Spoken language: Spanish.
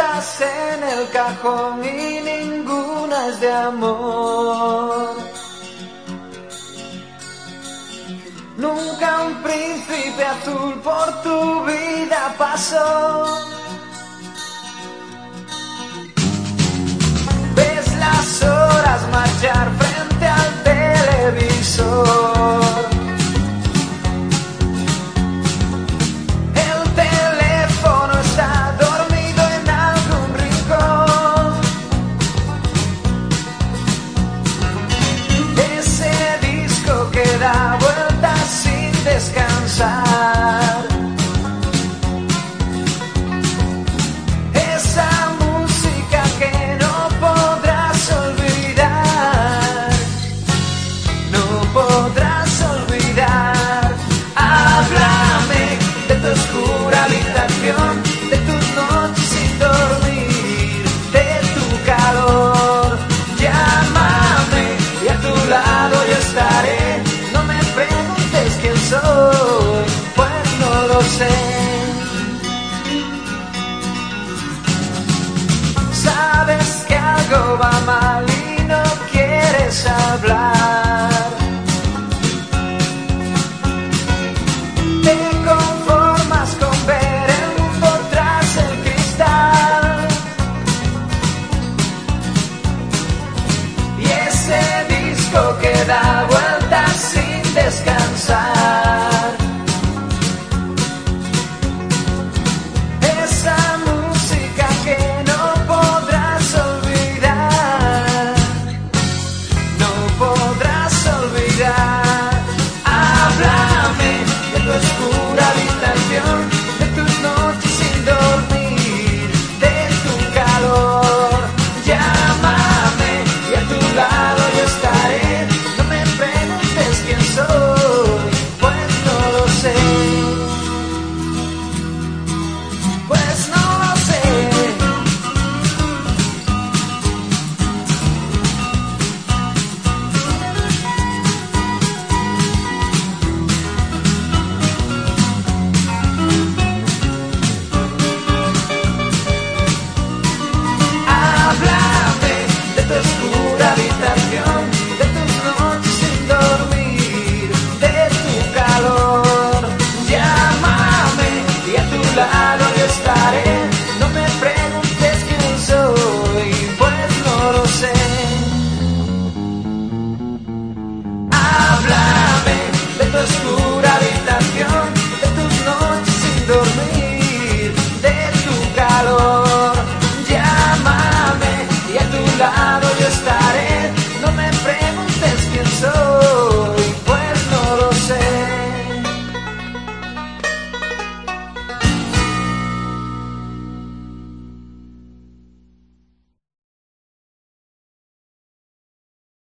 cartas en el cajón y ninguna es de amor. Nunca un príncipe azul por tu vida pasó. pensar.